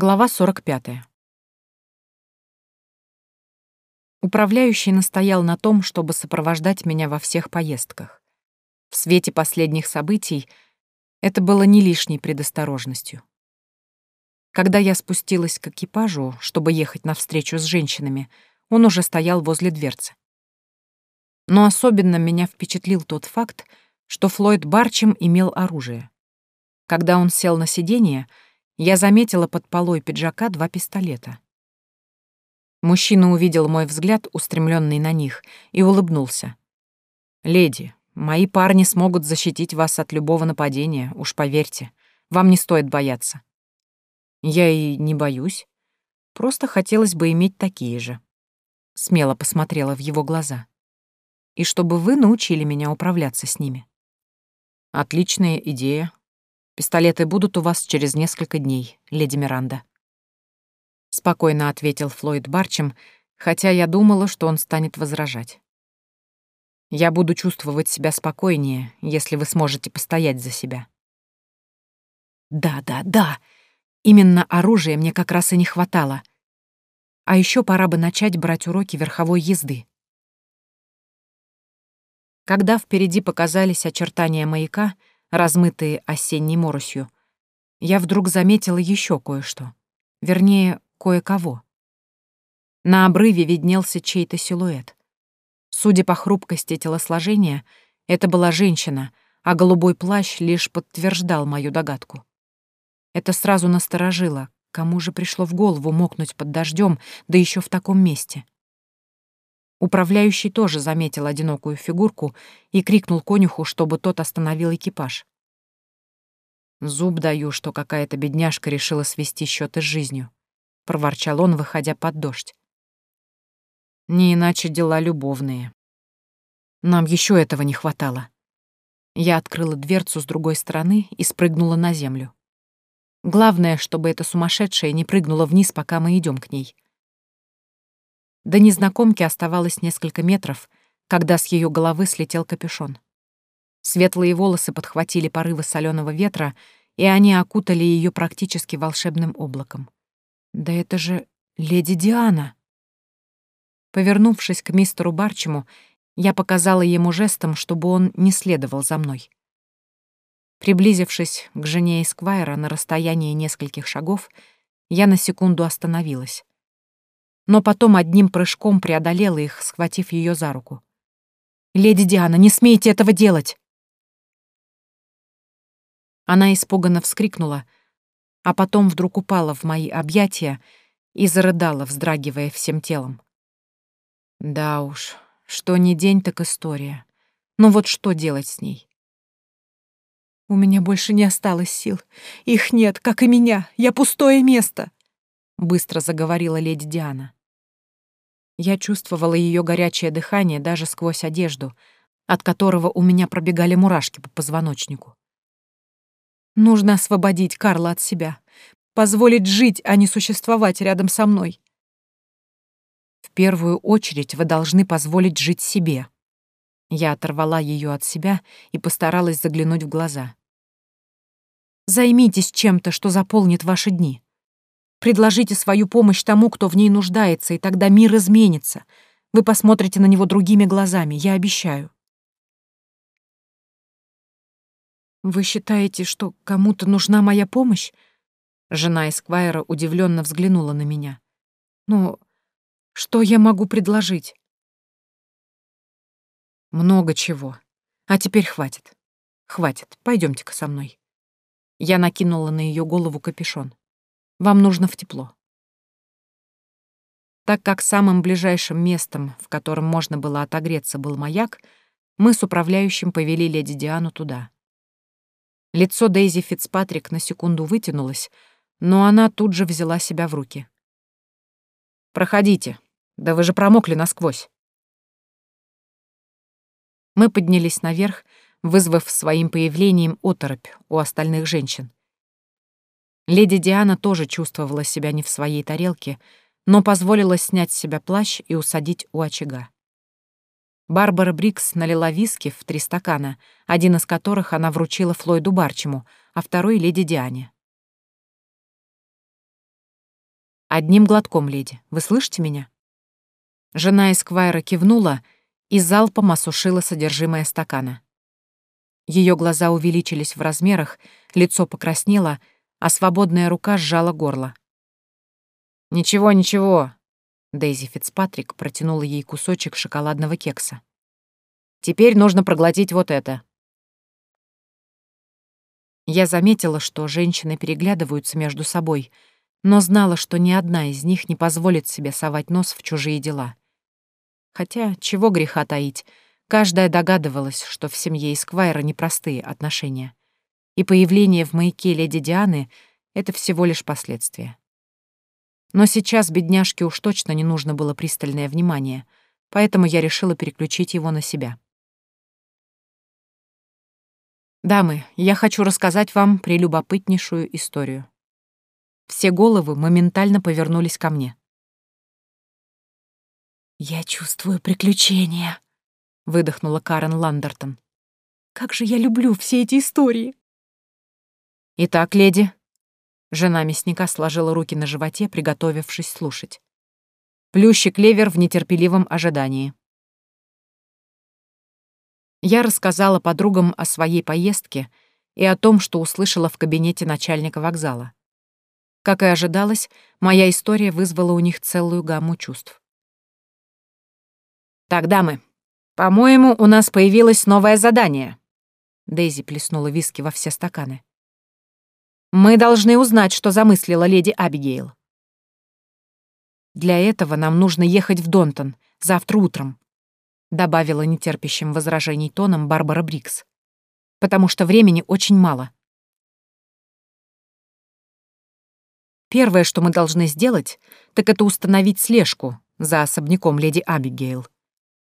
Глава 45. Управляющий настоял на том, чтобы сопровождать меня во всех поездках. В свете последних событий это было не лишней предосторожностью. Когда я спустилась к экипажу, чтобы ехать навстречу с женщинами, он уже стоял возле дверцы. Но особенно меня впечатлил тот факт, что Флойд Барчем имел оружие. Когда он сел на сиденье, я заметила под полой пиджака два пистолета. Мужчина увидел мой взгляд, устремленный на них, и улыбнулся. «Леди, мои парни смогут защитить вас от любого нападения, уж поверьте. Вам не стоит бояться». «Я и не боюсь. Просто хотелось бы иметь такие же». Смело посмотрела в его глаза. «И чтобы вы научили меня управляться с ними». «Отличная идея», Пистолеты будут у вас через несколько дней, леди Миранда. Спокойно ответил Флойд Барчем, хотя я думала, что он станет возражать. Я буду чувствовать себя спокойнее, если вы сможете постоять за себя. Да, да, да. Именно оружия мне как раз и не хватало. А еще пора бы начать брать уроки верховой езды. Когда впереди показались очертания маяка, размытые осенней моросью, я вдруг заметила еще кое-что. Вернее, кое-кого. На обрыве виднелся чей-то силуэт. Судя по хрупкости телосложения, это была женщина, а голубой плащ лишь подтверждал мою догадку. Это сразу насторожило, кому же пришло в голову мокнуть под дождем, да еще в таком месте. Управляющий тоже заметил одинокую фигурку и крикнул конюху, чтобы тот остановил экипаж. «Зуб даю, что какая-то бедняжка решила свести счеты с жизнью», — проворчал он, выходя под дождь. «Не иначе дела любовные. Нам еще этого не хватало». Я открыла дверцу с другой стороны и спрыгнула на землю. Главное, чтобы эта сумасшедшая не прыгнула вниз, пока мы идем к ней. До незнакомки оставалось несколько метров, когда с ее головы слетел капюшон. Светлые волосы подхватили порывы соленого ветра, и они окутали ее практически волшебным облаком. «Да это же леди Диана!» Повернувшись к мистеру Барчему, я показала ему жестом, чтобы он не следовал за мной. Приблизившись к жене Эсквайра на расстоянии нескольких шагов, я на секунду остановилась но потом одним прыжком преодолела их, схватив ее за руку. «Леди Диана, не смейте этого делать!» Она испуганно вскрикнула, а потом вдруг упала в мои объятия и зарыдала, вздрагивая всем телом. Да уж, что не день, так история. Но вот что делать с ней? У меня больше не осталось сил. Их нет, как и меня. Я пустое место, — быстро заговорила леди Диана. Я чувствовала ее горячее дыхание даже сквозь одежду, от которого у меня пробегали мурашки по позвоночнику. Нужно освободить Карла от себя, позволить жить, а не существовать рядом со мной. В первую очередь вы должны позволить жить себе. Я оторвала ее от себя и постаралась заглянуть в глаза. Займитесь чем-то, что заполнит ваши дни. Предложите свою помощь тому, кто в ней нуждается, и тогда мир изменится. Вы посмотрите на него другими глазами, я обещаю. Вы считаете, что кому-то нужна моя помощь? Жена Эсквайра удивленно взглянула на меня. Ну, что я могу предложить? Много чего. А теперь хватит. Хватит. Пойдемте-ка со мной. Я накинула на ее голову капюшон. Вам нужно в тепло. Так как самым ближайшим местом, в котором можно было отогреться, был маяк, мы с управляющим повели леди Диану туда. Лицо Дейзи Фицпатрик на секунду вытянулось, но она тут же взяла себя в руки. «Проходите. Да вы же промокли насквозь». Мы поднялись наверх, вызвав своим появлением оторопь у остальных женщин. Леди Диана тоже чувствовала себя не в своей тарелке, но позволила снять с себя плащ и усадить у очага. Барбара Брикс налила виски в три стакана, один из которых она вручила Флойду Барчему, а второй — леди Диане. Одним глотком, леди. Вы слышите меня?» Жена Эсквайра кивнула и залпом осушила содержимое стакана. Ее глаза увеличились в размерах, лицо покраснело, а свободная рука сжала горло. «Ничего, ничего», — Дейзи Фицпатрик протянула ей кусочек шоколадного кекса. «Теперь нужно проглотить вот это». Я заметила, что женщины переглядываются между собой, но знала, что ни одна из них не позволит себе совать нос в чужие дела. Хотя, чего греха таить, каждая догадывалась, что в семье Исквайра непростые отношения, и появление в маяке леди Дианы — это всего лишь последствия. Но сейчас бедняжке уж точно не нужно было пристальное внимание, поэтому я решила переключить его на себя. «Дамы, я хочу рассказать вам прелюбопытнейшую историю». Все головы моментально повернулись ко мне. «Я чувствую приключения», — выдохнула Карен Ландертон. «Как же я люблю все эти истории!» «Итак, леди, Жена мясника сложила руки на животе, приготовившись слушать. Плющик левер в нетерпеливом ожидании. Я рассказала подругам о своей поездке и о том, что услышала в кабинете начальника вокзала. Как и ожидалось, моя история вызвала у них целую гамму чувств. «Так, дамы, по-моему, у нас появилось новое задание». Дейзи плеснула виски во все стаканы. Мы должны узнать, что замыслила леди Абигейл. Для этого нам нужно ехать в Донтон завтра утром, добавила нетерпящим возражений тоном Барбара Брикс. Потому что времени очень мало. Первое, что мы должны сделать, так это установить слежку за особняком леди Абигейл.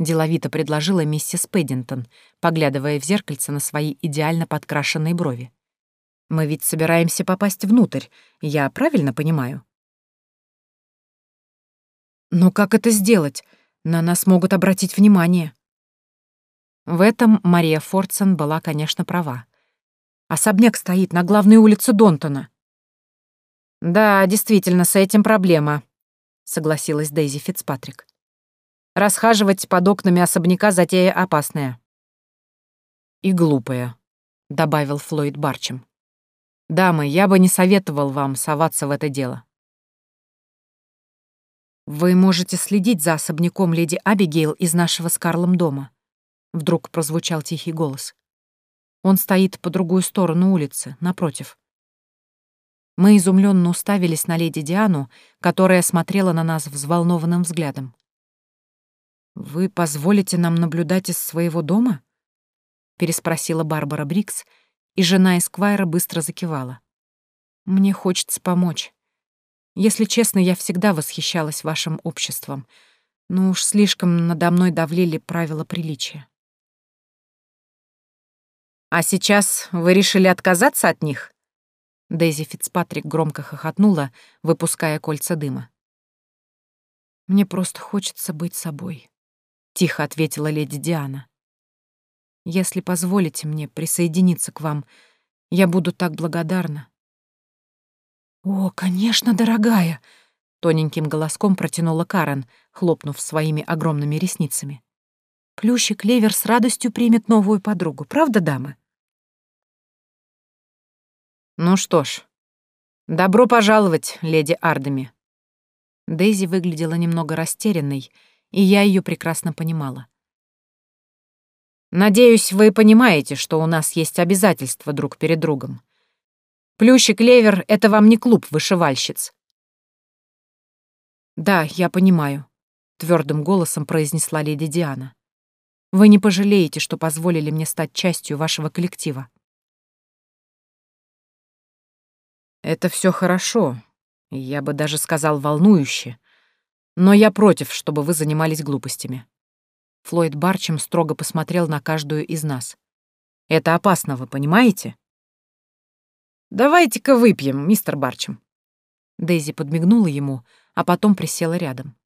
Деловито предложила миссис Пэддинтон, поглядывая в зеркальце на свои идеально подкрашенные брови. Мы ведь собираемся попасть внутрь, я правильно понимаю? Но как это сделать? На нас могут обратить внимание. В этом Мария Фордсон была, конечно, права. Особняк стоит на главной улице Донтона. «Да, действительно, с этим проблема», — согласилась Дейзи Фицпатрик. «Расхаживать под окнами особняка затея опасная». «И глупая», — добавил Флойд Барчем. «Дамы, я бы не советовал вам соваться в это дело». «Вы можете следить за особняком леди Абигейл из нашего с Карлом дома», — вдруг прозвучал тихий голос. Он стоит по другую сторону улицы, напротив. Мы изумленно уставились на леди Диану, которая смотрела на нас взволнованным взглядом. «Вы позволите нам наблюдать из своего дома?» — переспросила Барбара Брикс, и жена Эсквайра быстро закивала. «Мне хочется помочь. Если честно, я всегда восхищалась вашим обществом, но уж слишком надо мной давлели правила приличия». «А сейчас вы решили отказаться от них?» Дейзи Фицпатрик громко хохотнула, выпуская кольца дыма. «Мне просто хочется быть собой», — тихо ответила леди Диана. Если позволите мне присоединиться к вам, я буду так благодарна». «О, конечно, дорогая!» — тоненьким голоском протянула Карен, хлопнув своими огромными ресницами. «Плющик Левер с радостью примет новую подругу, правда, дамы?» «Ну что ж, добро пожаловать, леди Ардеми». Дейзи выглядела немного растерянной, и я ее прекрасно понимала. Надеюсь, вы понимаете, что у нас есть обязательства друг перед другом. Плющик-левер — это вам не клуб вышивальщиц. Да, я понимаю, — твердым голосом произнесла леди Диана. Вы не пожалеете, что позволили мне стать частью вашего коллектива. Это все хорошо, я бы даже сказал волнующе, но я против, чтобы вы занимались глупостями. Флойд Барчем строго посмотрел на каждую из нас. «Это опасно, вы понимаете?» «Давайте-ка выпьем, мистер Барчем». Дейзи подмигнула ему, а потом присела рядом.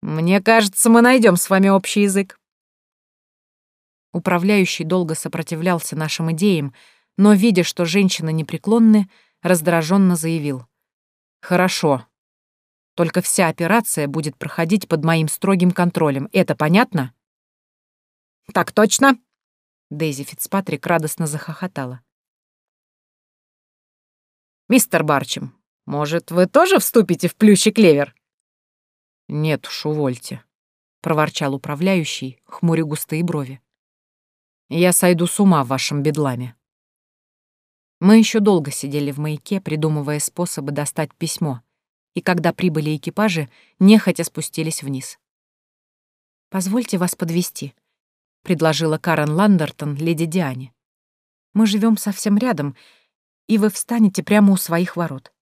«Мне кажется, мы найдем с вами общий язык». Управляющий долго сопротивлялся нашим идеям, но, видя, что женщины непреклонны, раздраженно заявил. «Хорошо. Только вся операция будет проходить под моим строгим контролем. Это понятно? Так точно. Дейзи Фицпатрик радостно захохотала. Мистер Барчем, может, вы тоже вступите в плющий клевер? Нет уж, увольте, проворчал управляющий, хмуря густые брови. Я сойду с ума в вашем бедламе. Мы еще долго сидели в маяке, придумывая способы достать письмо, и когда прибыли экипажи, нехотя спустились вниз. «Позвольте вас подвести, предложила Карен Ландертон леди Диане. «Мы живем совсем рядом, и вы встанете прямо у своих ворот».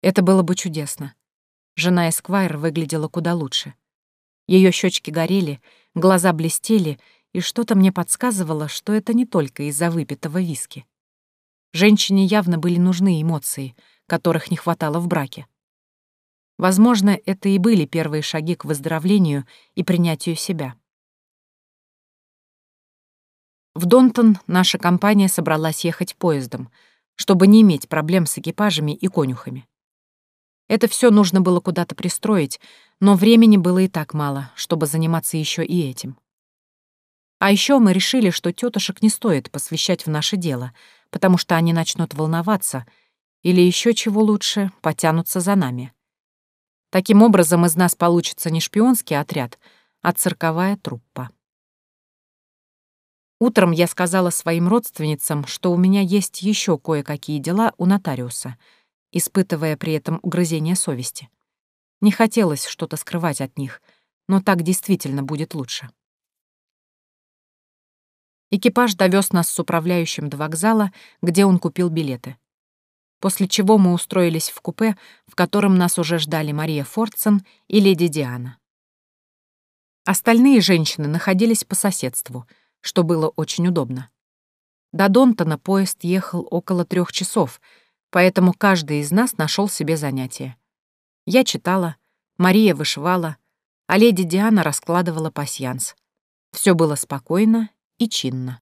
Это было бы чудесно. Жена Эсквайр выглядела куда лучше. Ее щечки горели, глаза блестели, и что-то мне подсказывало, что это не только из-за выпитого виски. Женщине явно были нужны эмоции, которых не хватало в браке. Возможно, это и были первые шаги к выздоровлению и принятию себя. В Донтон наша компания собралась ехать поездом, чтобы не иметь проблем с экипажами и конюхами. Это все нужно было куда-то пристроить, но времени было и так мало, чтобы заниматься еще и этим. А еще мы решили, что тетушек не стоит посвящать в наше дело, потому что они начнут волноваться или еще чего лучше, потянутся за нами. Таким образом, из нас получится не шпионский отряд, а цирковая труппа. Утром я сказала своим родственницам, что у меня есть еще кое-какие дела у нотариуса, испытывая при этом угрызение совести. Не хотелось что-то скрывать от них, но так действительно будет лучше. Экипаж довез нас с управляющим до вокзала, где он купил билеты. После чего мы устроились в купе, в котором нас уже ждали Мария Фордсон и леди Диана. Остальные женщины находились по соседству — что было очень удобно. До Донтона поезд ехал около трех часов, поэтому каждый из нас нашел себе занятие. Я читала, Мария вышивала, а леди Диана раскладывала пасьянс. Все было спокойно и чинно.